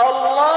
Allah